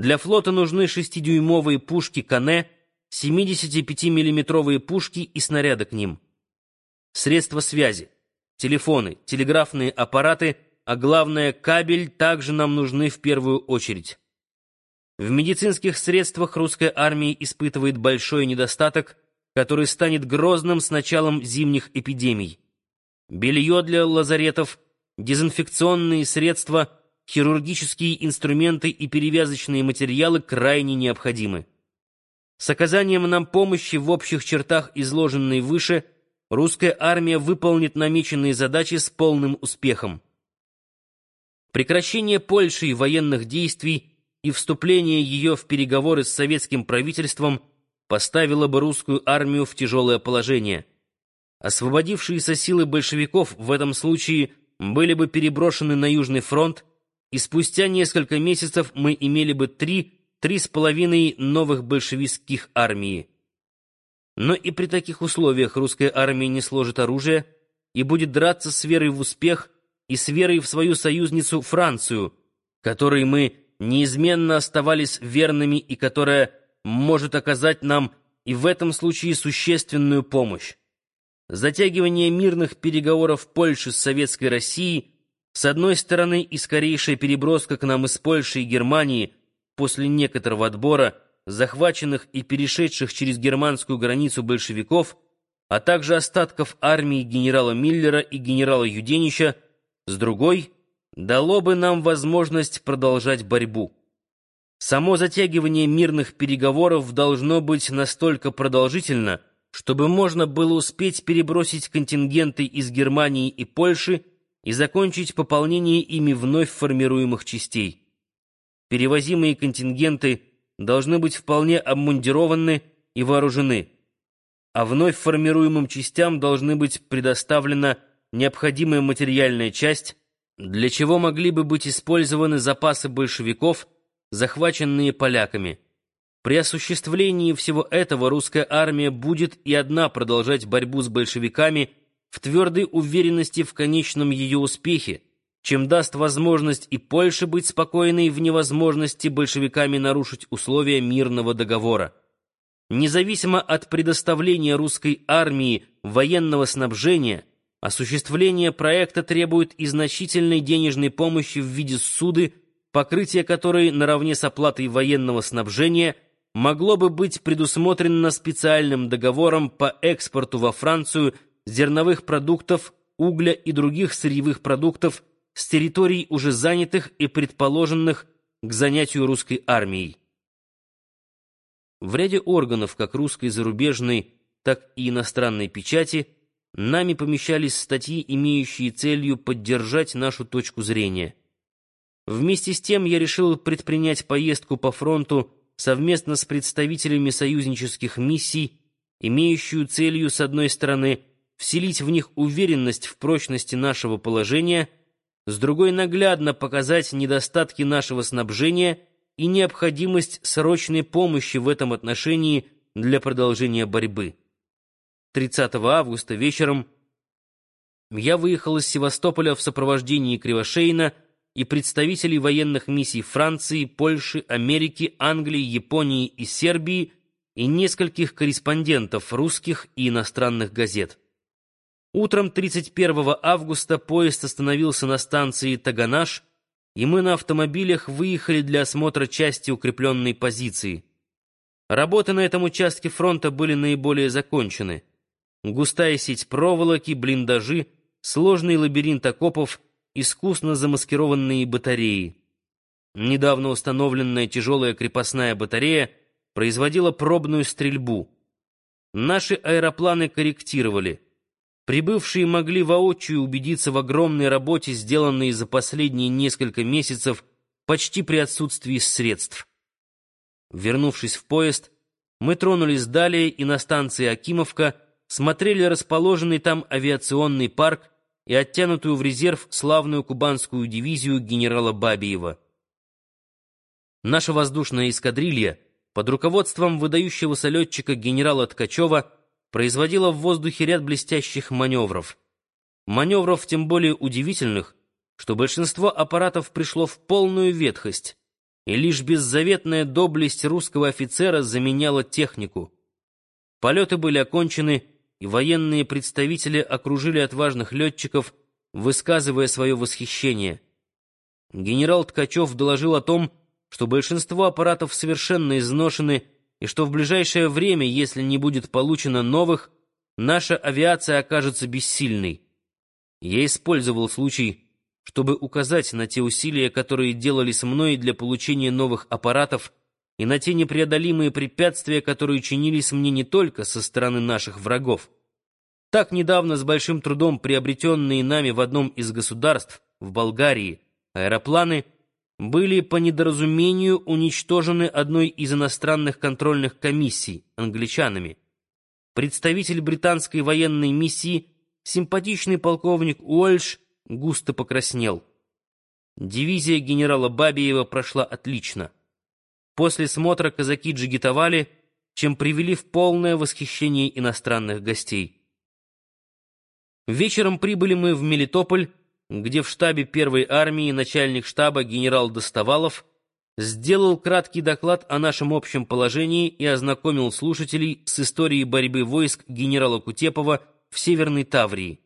Для флота нужны 6-дюймовые пушки «Кане», 75-миллиметровые пушки и снаряды к ним. Средства связи, телефоны, телеграфные аппараты, а главное, кабель также нам нужны в первую очередь. В медицинских средствах русская армия испытывает большой недостаток, который станет грозным с началом зимних эпидемий. Белье для лазаретов, дезинфекционные средства, хирургические инструменты и перевязочные материалы крайне необходимы. С оказанием нам помощи в общих чертах, изложенной выше, русская армия выполнит намеченные задачи с полным успехом. Прекращение Польшей военных действий и вступление ее в переговоры с советским правительством поставило бы русскую армию в тяжелое положение. Освободившиеся силы большевиков в этом случае были бы переброшены на Южный фронт, и спустя несколько месяцев мы имели бы три три с половиной новых большевистских армии. Но и при таких условиях русская армия не сложит оружие и будет драться с верой в успех и с верой в свою союзницу Францию, которой мы неизменно оставались верными и которая может оказать нам и в этом случае существенную помощь. Затягивание мирных переговоров Польши с Советской Россией с одной стороны и скорейшая переброска к нам из Польши и Германии – после некоторого отбора захваченных и перешедших через германскую границу большевиков, а также остатков армии генерала Миллера и генерала Юденича, с другой дало бы нам возможность продолжать борьбу. Само затягивание мирных переговоров должно быть настолько продолжительно, чтобы можно было успеть перебросить контингенты из Германии и Польши и закончить пополнение ими вновь формируемых частей. Перевозимые контингенты должны быть вполне обмундированы и вооружены, а вновь формируемым частям должны быть предоставлена необходимая материальная часть, для чего могли бы быть использованы запасы большевиков, захваченные поляками. При осуществлении всего этого русская армия будет и одна продолжать борьбу с большевиками в твердой уверенности в конечном ее успехе, чем даст возможность и Польше быть спокойной в невозможности большевиками нарушить условия мирного договора. Независимо от предоставления русской армии военного снабжения, осуществление проекта требует и значительной денежной помощи в виде суды, покрытие которой наравне с оплатой военного снабжения могло бы быть предусмотрено специальным договором по экспорту во Францию зерновых продуктов, угля и других сырьевых продуктов с территорий, уже занятых и предположенных к занятию русской армией. В ряде органов как русской зарубежной, так и иностранной печати нами помещались статьи, имеющие целью поддержать нашу точку зрения. Вместе с тем я решил предпринять поездку по фронту совместно с представителями союзнических миссий, имеющую целью, с одной стороны, вселить в них уверенность в прочности нашего положения – с другой наглядно показать недостатки нашего снабжения и необходимость срочной помощи в этом отношении для продолжения борьбы. 30 августа вечером я выехал из Севастополя в сопровождении Кривошейна и представителей военных миссий Франции, Польши, Америки, Англии, Японии и Сербии и нескольких корреспондентов русских и иностранных газет. Утром 31 августа поезд остановился на станции Таганаш, и мы на автомобилях выехали для осмотра части укрепленной позиции. Работы на этом участке фронта были наиболее закончены. Густая сеть проволоки, блиндажи, сложный лабиринт окопов, искусно замаскированные батареи. Недавно установленная тяжелая крепостная батарея производила пробную стрельбу. Наши аэропланы корректировали — Прибывшие могли воочию убедиться в огромной работе, сделанной за последние несколько месяцев почти при отсутствии средств. Вернувшись в поезд, мы тронулись далее и на станции Акимовка смотрели расположенный там авиационный парк и оттянутую в резерв славную кубанскую дивизию генерала Бабиева. Наша воздушная эскадрилья под руководством выдающегося летчика генерала Ткачева производила в воздухе ряд блестящих маневров. Маневров тем более удивительных, что большинство аппаратов пришло в полную ветхость, и лишь беззаветная доблесть русского офицера заменяла технику. Полеты были окончены, и военные представители окружили отважных летчиков, высказывая свое восхищение. Генерал Ткачев доложил о том, что большинство аппаратов совершенно изношены, и что в ближайшее время, если не будет получено новых, наша авиация окажется бессильной. Я использовал случай, чтобы указать на те усилия, которые делались мной для получения новых аппаратов, и на те непреодолимые препятствия, которые чинились мне не только со стороны наших врагов. Так недавно с большим трудом приобретенные нами в одном из государств, в Болгарии, аэропланы были по недоразумению уничтожены одной из иностранных контрольных комиссий, англичанами. Представитель британской военной миссии, симпатичный полковник Уольш, густо покраснел. Дивизия генерала Бабиева прошла отлично. После смотра казаки джигитовали, чем привели в полное восхищение иностранных гостей. Вечером прибыли мы в Мелитополь, где в штабе первой армии начальник штаба генерал Достовалов сделал краткий доклад о нашем общем положении и ознакомил слушателей с историей борьбы войск генерала Кутепова в Северной Таврии.